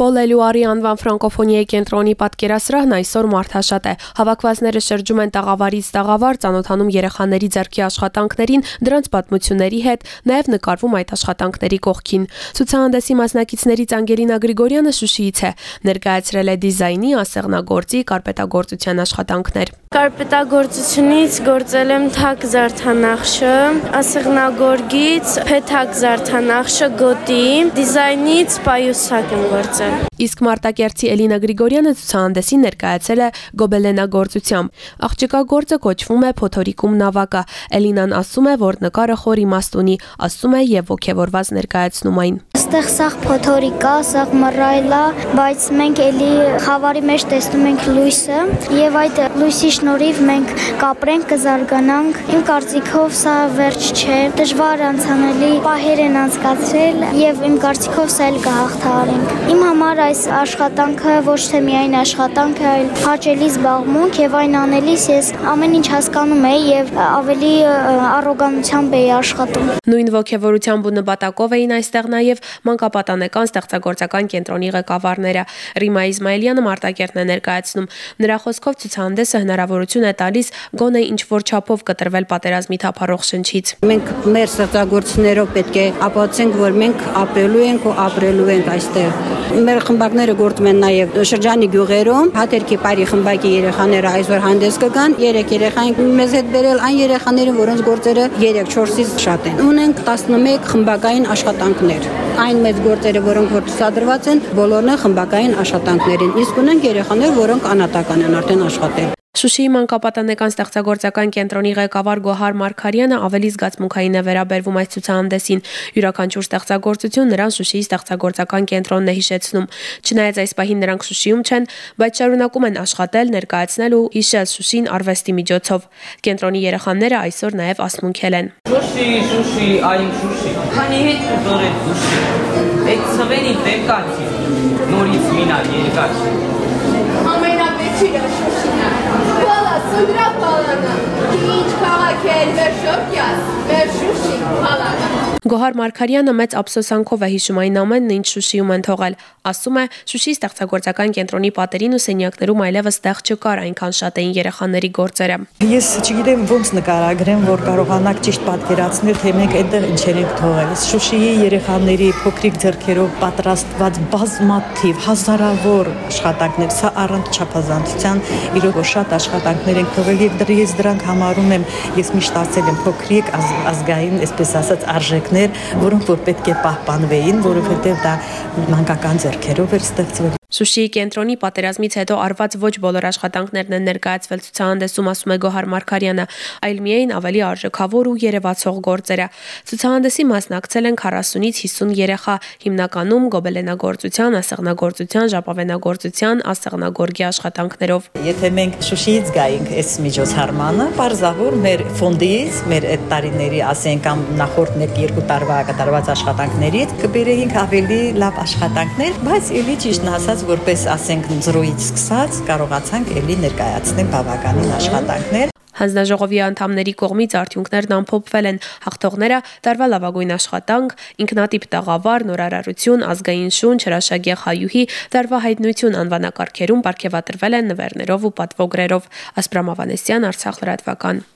Պոլ Էլուարի անվան ֆրանկոֆոնիայի կենտրոնի պատկերասրահն այսօր մարդաշատ է։ Հավաքվածները շրջում են տաղավարից տաղավար, ծանոթանում երեխաների ձեռքի աշխատանքներին, դրանց պատմությունների հետ, նաև նկարվում այդ աշխատանքների կողքին։ Ցուցահանդեսի մասնակիցներից Անգելինա Գրիգորյանը Շուշիից է, ներկայացրել է դիզայնի, ասեղնագործի, կարպետագործության աշխատանքներ։ Կարպետագործությունից գործել եմ թակ զարդանախշը, ասեղնագորգից փեթակ զարդանախշը, գոտի, դիզայնից պայուսակ եմ գործել։ Իսկ Մարտակերտի Էլինա Գրիգորյանը ցուցահանդեսին ներկայացել է գոբելենագործությամբ։ Աղջկա գործը կոչվում է Փոթորիկում նավակը։ Էլինան ասում է, որ նկարը խոր իմաստ ունի, ասում է եւ ողջևորված ներկայացնում այն։ Այստեղ սաղ փոթորիկ կա, սաղ մռայլ է, բայց մենք էլի խավարի մեջ տեսնում ենք լույսը եւ այդ լույսի շնորհիվ մենք կապրենք, կզարգանանք։ Իմ կարծիքով սա վերջ չէ, դժվար անցանելի պահեր են անցկացրել եւ իմ կարծիքով սա էլ կհաղթահարենք։ Իմ համար այս աշխատանքը ոչ թե միայն աշխատանք է, այլ հաճելի զբաղմունք եւ այն անելիս ես ամեն ինչ հասկանում եի եւ ավելի առոգանությամբ էի աշխատում։ Նույն ողջավորությամբ ու նպատակով էին այստեղ նաեւ մանկապատանեկան ստեղծագործական կենտրոնի ղեկավարները։ Ռիմա Իսմայելյանը Մարտակերտն է ներկայացնում։ Նրա խոսքով ցուցահանդեսը հնարավորություն է տալիս գոնե ինչ որ չափով կտրվել պատերազմի թափառող շնչից։ Մենք մեր ստեղծագործություններով պետք է ապացուցենք, որ մենք ապրելու ենք ու ապրելու ենք այստեղ։ Մեր խմբակները գործում են նաև շրջանի գյուղերում։ Հատերքի բարի խմբակի երեխաները այսօր հանդես կգան։ Երեք երեխա ենք մեզ հետ բերել այն երեխաներին, որոնց գործերը 3-4-ից շատ են։ Ունենք 11 խմբակային աշխատանքներ։ Այն մեծ գործերը, որոնք որ ցուցադրված են, բոլորն են խմբակային աշխատանքներ են։ Իսկ ունենք երեխաներ, որոնք անատական են արդեն աշխատել։ Շուշիի մանկապատանեկան ստեղծագործական կենտրոնի ղեկավար Գոհար Մարկարյանը ավելի զգացմունքային է վերաբերվում այս ցուցահանդեսին։ Յուրաքանչյուր ստեղծագործություն նրան Շուշիի ստեղծագործական կենտրոնն է հիշեցնում։ Չնայած այս պահին նրանք Շուշիում չեն, բայց շարունակում են աշխատել, ներկայացնել ու հիշել Շուշին արվեստի միջոցով։ Կենտրոնի երեխաները այսօր նաև ասմունքել են։ Շուշի, Շուշի, այն Շուշի։ Քանի հետ դորეთ Շուշի։ Այդ ծվենի տեկացի։ Նորից մինա երկար։ սնդրա բալանը։ Ինչ քաղաք է, մեր շոկյաս, մեր Շուշի բալանը։ Գոհար Մարկարյանը մեծ ափսոսանքով է հիշում այն ամենն, ինչ Շուշիում են թողել։ Ասում է, Շուշի ստեղծագործական կենտրոնի պատերին ու սենյակներում այլևս տեղ չկար, այնքան շատ էին երեխաների գործերը։ Ես չգիտեմ ոնց նկարագրեմ, որ կարողանաք ճիշտ պատկերացնել, թե մենք այնտեղ ինչեր ենք թողել։ Շուշիի երեխաների փոքրիկ ձեռքերով պատրաստված բազմաթիվ հազարավոր աշխատանքներ, սա առանց չափազանցության իրոք շատ աշխատանքներ ենք թողել եւ դրանք համարում եմ, ես միշտ ասել եմ փոքրիկ ազգային, այսպես ասած, արժեքներ, որոնք որ պետք է պահպանվեին, որովհետեւ դա մանկական ձեռքերով էր ստեղծվել Շուշիի կենտրոնի պատերազմից հետո արված ոչ բոլոր աշխատանքներն են ներկայացվել ցուցահանդեսում, ասում է Գոհար Մարկարյանը, այլ միայն ավելի արժեքավոր ու երևացող գործերը։ Ցուցահանդեսի մասնակցել են 40-ից 50 երեխա, հիմնականում գոբելենագործության, ասեղնագործության, ժապավենագործության, ասեղնագորգի աշխատանքներով։ Եթե մենք Շուշիից գայինք այս միջոցառմանը, բարձավոր մեր ֆոնդից, մեր այդ տարիների, ասենք կամ նախորդ 1-2 տարվա կատարված աշխատանքներից կբերեինք ավելի լավ աշխատանքներ, բայց ելի ճիշտն ասած ստացած որպես ասենք 0-ից սկսած կարողացանք ելի ներկայացնել բավականին աշխատանքներ Հանձնաժողովի անդամների կողմից արդյունքներն ամփոփվել են հաղթողները տարվա լավագույն աշխատանք, ինքնատիպ տաղավար, նորարարություն, ազգային շունչ, հրաշագեղ հայուհի, տարվա հայտնություն անվանակարգերում ապարգևատրվել են նվերներով ու պատվոգրերով։ Ասպրամ Ավանեսյան, Արցախ լրատվական։